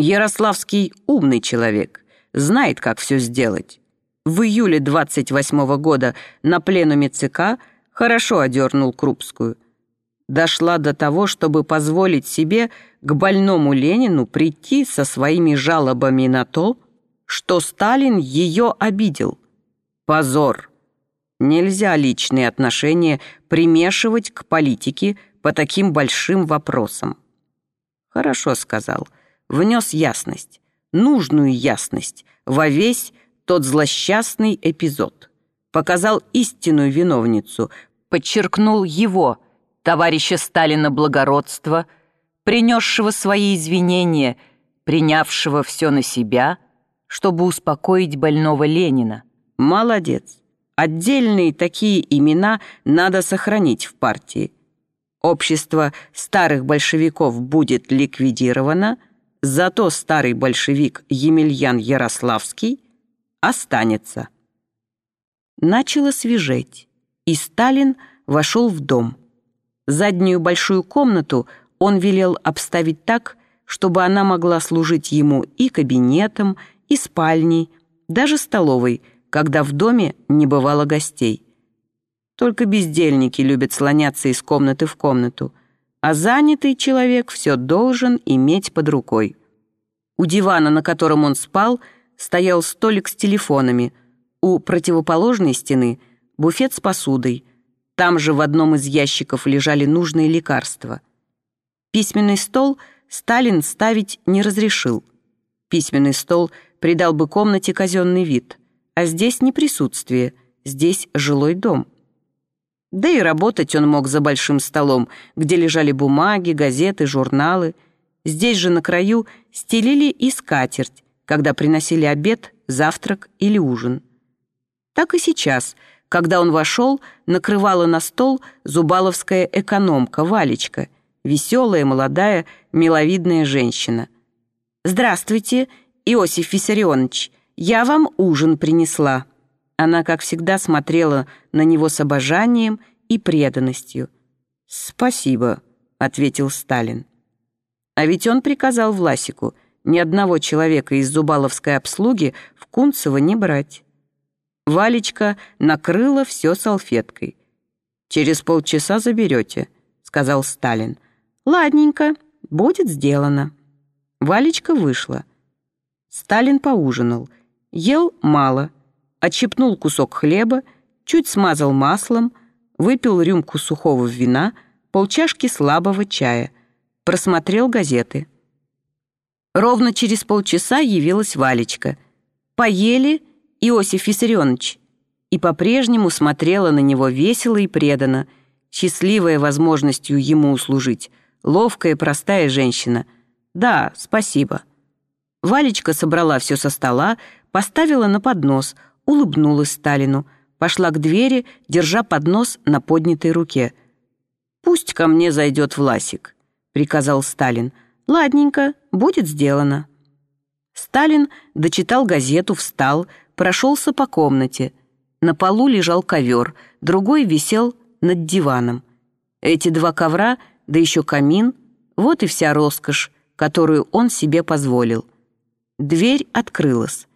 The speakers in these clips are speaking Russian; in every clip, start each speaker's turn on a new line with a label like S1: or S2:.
S1: Ярославский умный человек, знает, как все сделать. В июле 28 -го года на пленуме ЦК хорошо одернул Крупскую. Дошла до того, чтобы позволить себе к больному Ленину прийти со своими жалобами на то, что Сталин ее обидел. Позор! Нельзя личные отношения примешивать к политике по таким большим вопросам. Хорошо сказал. Внес ясность, нужную ясность во весь тот злосчастный эпизод. Показал истинную виновницу, подчеркнул его, товарища Сталина благородство, принесшего свои извинения, принявшего все на себя, чтобы успокоить больного Ленина. Молодец. Отдельные такие имена надо сохранить в партии. Общество старых большевиков будет ликвидировано, зато старый большевик Емельян Ярославский останется. Начало свежеть, и Сталин вошел в дом. Заднюю большую комнату он велел обставить так, чтобы она могла служить ему и кабинетом, и спальней, даже столовой, когда в доме не бывало гостей. Только бездельники любят слоняться из комнаты в комнату, а занятый человек все должен иметь под рукой. У дивана, на котором он спал, стоял столик с телефонами, у противоположной стены — буфет с посудой, там же в одном из ящиков лежали нужные лекарства. Письменный стол Сталин ставить не разрешил. Письменный стол придал бы комнате казенный вид, а здесь не присутствие, здесь жилой дом. Да и работать он мог за большим столом, где лежали бумаги, газеты, журналы. Здесь же на краю стелили и скатерть, когда приносили обед, завтрак или ужин. Так и сейчас, когда он вошел, накрывала на стол зубаловская экономка Валечка, веселая, молодая, миловидная женщина. «Здравствуйте, Иосиф Виссарионович, я вам ужин принесла». Она, как всегда, смотрела на него с обожанием и преданностью. «Спасибо», — ответил Сталин. А ведь он приказал Власику ни одного человека из зубаловской обслуги в Кунцево не брать. Валечка накрыла все салфеткой. «Через полчаса заберете», — сказал Сталин. «Ладненько, будет сделано». Валечка вышла. Сталин поужинал. Ел мало — отщипнул кусок хлеба, чуть смазал маслом, выпил рюмку сухого вина, полчашки слабого чая, просмотрел газеты. Ровно через полчаса явилась Валечка. «Поели, Иосиф Виссарионович?» И по-прежнему смотрела на него весело и преданно, счастливая возможностью ему услужить, ловкая простая женщина. «Да, спасибо». Валечка собрала все со стола, поставила на поднос — улыбнулась Сталину, пошла к двери, держа поднос на поднятой руке. «Пусть ко мне зайдет Власик», — приказал Сталин. «Ладненько, будет сделано». Сталин дочитал газету, встал, прошелся по комнате. На полу лежал ковер, другой висел над диваном. Эти два ковра, да еще камин, вот и вся роскошь, которую он себе позволил. Дверь открылась.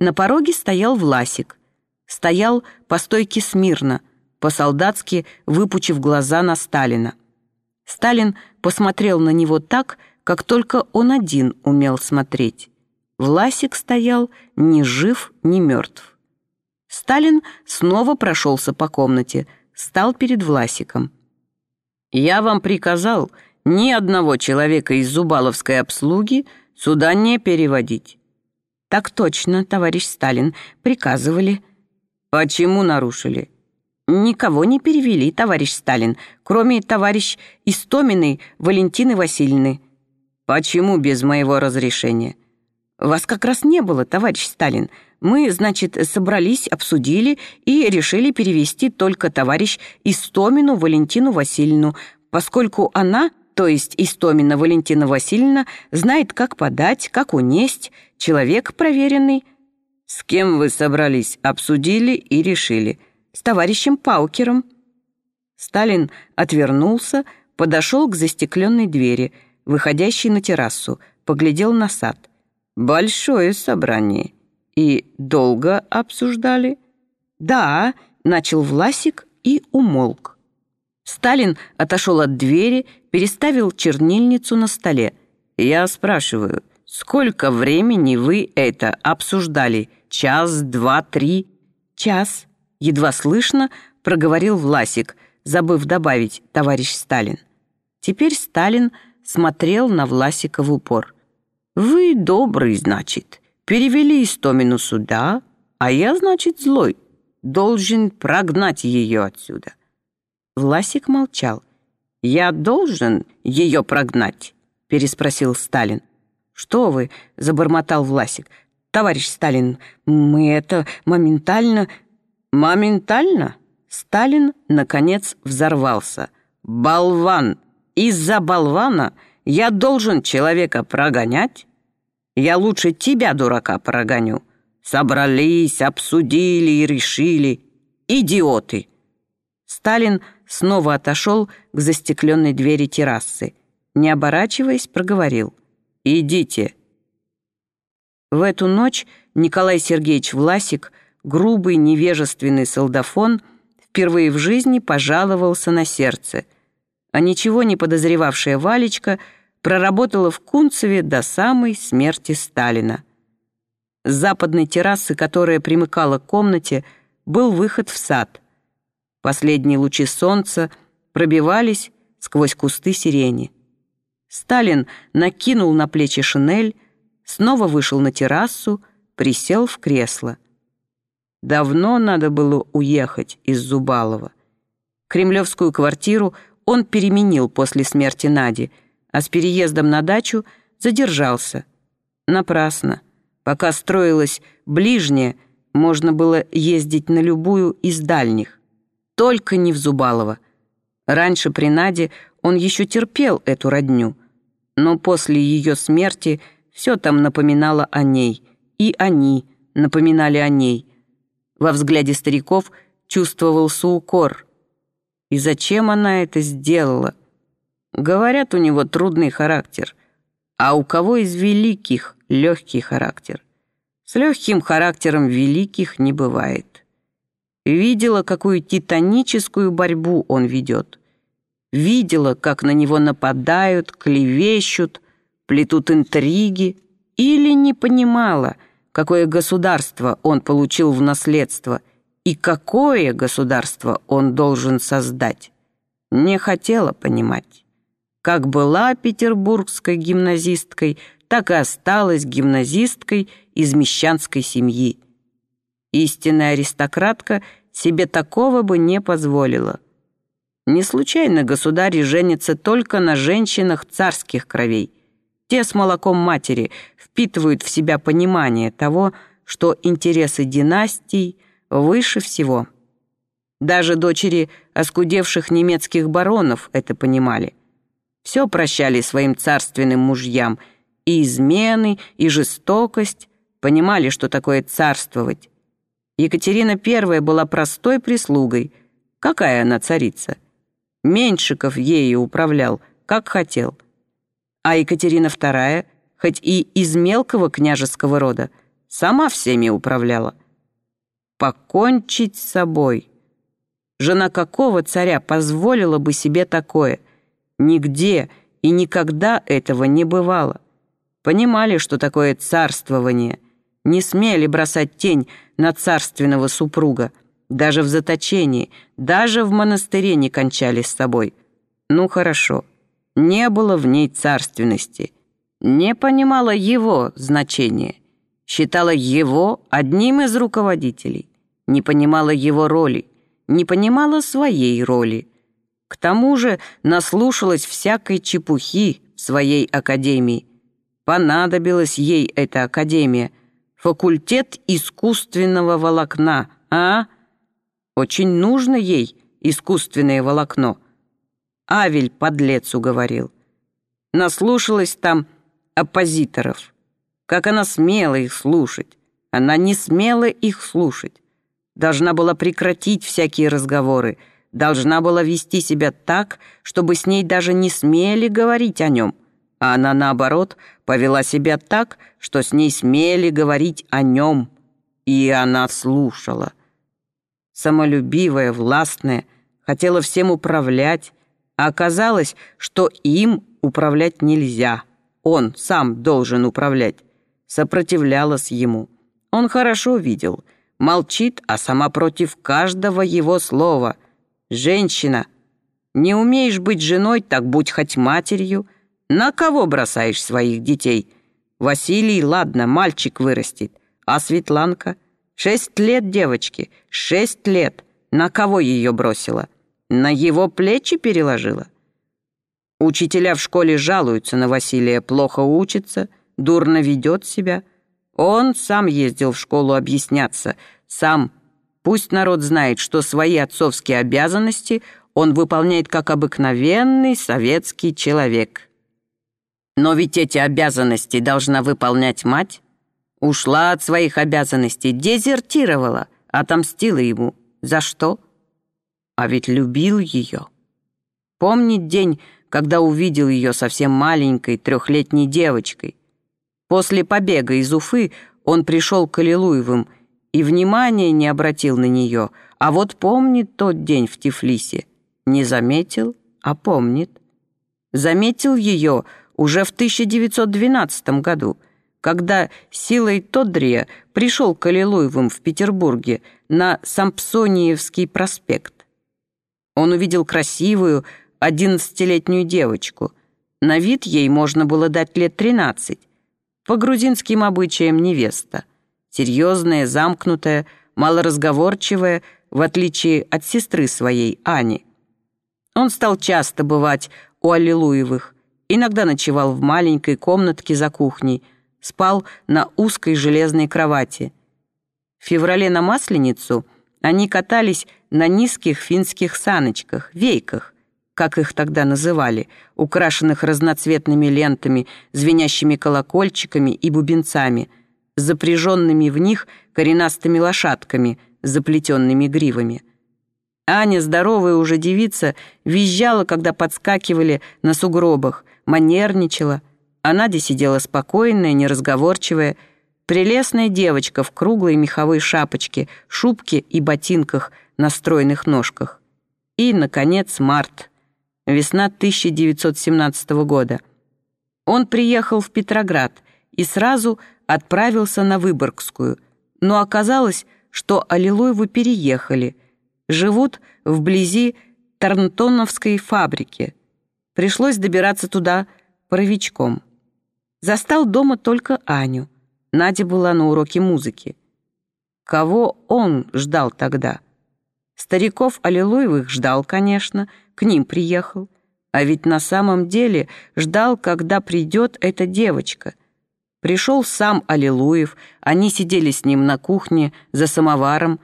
S1: На пороге стоял Власик. Стоял по стойке смирно, по-солдатски выпучив глаза на Сталина. Сталин посмотрел на него так, как только он один умел смотреть. Власик стоял ни жив, ни мертв. Сталин снова прошелся по комнате, стал перед Власиком. «Я вам приказал ни одного человека из Зубаловской обслуги сюда не переводить. «Так точно, товарищ Сталин. Приказывали». «Почему нарушили?» «Никого не перевели, товарищ Сталин, кроме товарищ Истоминой Валентины Васильевны». «Почему без моего разрешения?» «Вас как раз не было, товарищ Сталин. Мы, значит, собрались, обсудили и решили перевести только товарищ Истомину Валентину Васильевну, поскольку она то есть Истомина Валентина Васильевна, знает, как подать, как унесть, человек проверенный. С кем вы собрались, обсудили и решили? С товарищем Паукером. Сталин отвернулся, подошел к застекленной двери, выходящей на террасу, поглядел на сад. Большое собрание. И долго обсуждали? Да, начал Власик и умолк. Сталин отошел от двери, переставил чернильницу на столе. Я спрашиваю, сколько времени вы это обсуждали? Час, два, три? Час. Едва слышно проговорил Власик, забыв добавить «товарищ Сталин». Теперь Сталин смотрел на Власика в упор. «Вы добрый, значит. Перевели Истомину сюда, а я, значит, злой. Должен прогнать ее отсюда». Власик молчал. «Я должен ее прогнать?» — переспросил Сталин. «Что вы?» — забормотал Власик. «Товарищ Сталин, мы это моментально...» «Моментально?» Сталин, наконец, взорвался. «Болван! Из-за болвана я должен человека прогонять? Я лучше тебя, дурака, прогоню. Собрались, обсудили и решили. Идиоты!» Сталин снова отошел к застекленной двери террасы. Не оборачиваясь, проговорил. «Идите». В эту ночь Николай Сергеевич Власик, грубый невежественный солдафон, впервые в жизни пожаловался на сердце, а ничего не подозревавшая Валечка проработала в Кунцеве до самой смерти Сталина. С западной террасы, которая примыкала к комнате, был выход в сад. Последние лучи солнца пробивались сквозь кусты сирени. Сталин накинул на плечи шинель, снова вышел на террасу, присел в кресло. Давно надо было уехать из Зубалова. Кремлевскую квартиру он переменил после смерти Нади, а с переездом на дачу задержался. Напрасно. Пока строилась ближняя, можно было ездить на любую из дальних. Только не в Зубалово. Раньше при Наде он еще терпел эту родню, но после ее смерти все там напоминало о ней, и они напоминали о ней, во взгляде стариков чувствовался укор. И зачем она это сделала? Говорят, у него трудный характер. А у кого из великих легкий характер? С легким характером великих не бывает. Видела, какую титаническую борьбу он ведет. Видела, как на него нападают, клевещут, плетут интриги. Или не понимала — какое государство он получил в наследство и какое государство он должен создать, не хотела понимать. Как была петербургской гимназисткой, так и осталась гимназисткой из мещанской семьи. Истинная аристократка себе такого бы не позволила. Не случайно государь женится только на женщинах царских кровей – те с молоком матери впитывают в себя понимание того, что интересы династий выше всего. Даже дочери оскудевших немецких баронов это понимали. Все прощали своим царственным мужьям, и измены, и жестокость, понимали, что такое царствовать. Екатерина I была простой прислугой. Какая она царица? Меньшиков ею управлял, как хотел – а Екатерина II, хоть и из мелкого княжеского рода, сама всеми управляла. Покончить с собой. Жена какого царя позволила бы себе такое? Нигде и никогда этого не бывало. Понимали, что такое царствование, не смели бросать тень на царственного супруга, даже в заточении, даже в монастыре не кончали с собой. Ну хорошо, не было в ней царственности, не понимала его значения, считала его одним из руководителей, не понимала его роли, не понимала своей роли. К тому же наслушалась всякой чепухи в своей академии. Понадобилась ей эта академия, факультет искусственного волокна, а? Очень нужно ей искусственное волокно — Авель, подлец, уговорил. Наслушалась там оппозиторов. Как она смела их слушать. Она не смела их слушать. Должна была прекратить всякие разговоры. Должна была вести себя так, чтобы с ней даже не смели говорить о нем. А она, наоборот, повела себя так, что с ней смели говорить о нем, и она слушала. Самолюбивая, властная, хотела всем управлять, а оказалось, что им управлять нельзя. Он сам должен управлять. Сопротивлялась ему. Он хорошо видел. Молчит, а сама против каждого его слова. «Женщина, не умеешь быть женой, так будь хоть матерью. На кого бросаешь своих детей? Василий, ладно, мальчик вырастет. А Светланка? Шесть лет девочки, шесть лет. На кого ее бросила?» На его плечи переложила? Учителя в школе жалуются на Василия, плохо учится, дурно ведет себя. Он сам ездил в школу объясняться, сам. Пусть народ знает, что свои отцовские обязанности он выполняет как обыкновенный советский человек. Но ведь эти обязанности должна выполнять мать. Ушла от своих обязанностей, дезертировала, отомстила ему. За что? а ведь любил ее. Помнит день, когда увидел ее совсем маленькой трехлетней девочкой. После побега из Уфы он пришел к Аллилуевым и внимания не обратил на нее, а вот помнит тот день в Тифлисе. Не заметил, а помнит. Заметил ее уже в 1912 году, когда силой Тодрия пришел к Аллилуевым в Петербурге на Сампсониевский проспект. Он увидел красивую, одиннадцатилетнюю девочку. На вид ей можно было дать лет тринадцать. По грузинским обычаям невеста. Серьезная, замкнутая, малоразговорчивая, в отличие от сестры своей, Ани. Он стал часто бывать у Аллилуевых, иногда ночевал в маленькой комнатке за кухней, спал на узкой железной кровати. В феврале на Масленицу они катались на низких финских саночках, вейках, как их тогда называли, украшенных разноцветными лентами, звенящими колокольчиками и бубенцами, запряженными в них коренастыми лошадками, заплетенными гривами. Аня, здоровая уже девица, визжала, когда подскакивали на сугробах, манерничала, а Надя сидела спокойная, неразговорчивая, прелестная девочка в круглой меховой шапочке, шубке и ботинках – на стройных ножках. И, наконец, март, весна 1917 года. Он приехал в Петроград и сразу отправился на Выборгскую, но оказалось, что Аллилуевы переехали, живут вблизи Тарнтоновской фабрики. Пришлось добираться туда паровичком. Застал дома только Аню. Надя была на уроке музыки. Кого он ждал тогда? Стариков Аллилуевых ждал, конечно, к ним приехал. А ведь на самом деле ждал, когда придет эта девочка. Пришел сам Аллилуев, они сидели с ним на кухне за самоваром,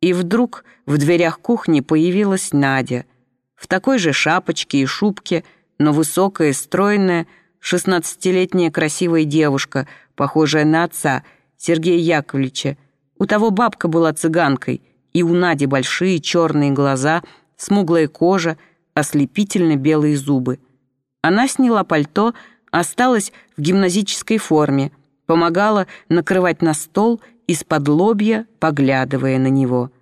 S1: и вдруг в дверях кухни появилась Надя. В такой же шапочке и шубке, но высокая, стройная, шестнадцатилетняя красивая девушка, похожая на отца, Сергея Яковлевича. У того бабка была цыганкой — и у Нади большие черные глаза, смуглая кожа, ослепительно белые зубы. Она сняла пальто, осталась в гимназической форме, помогала накрывать на стол из-под лобья, поглядывая на него —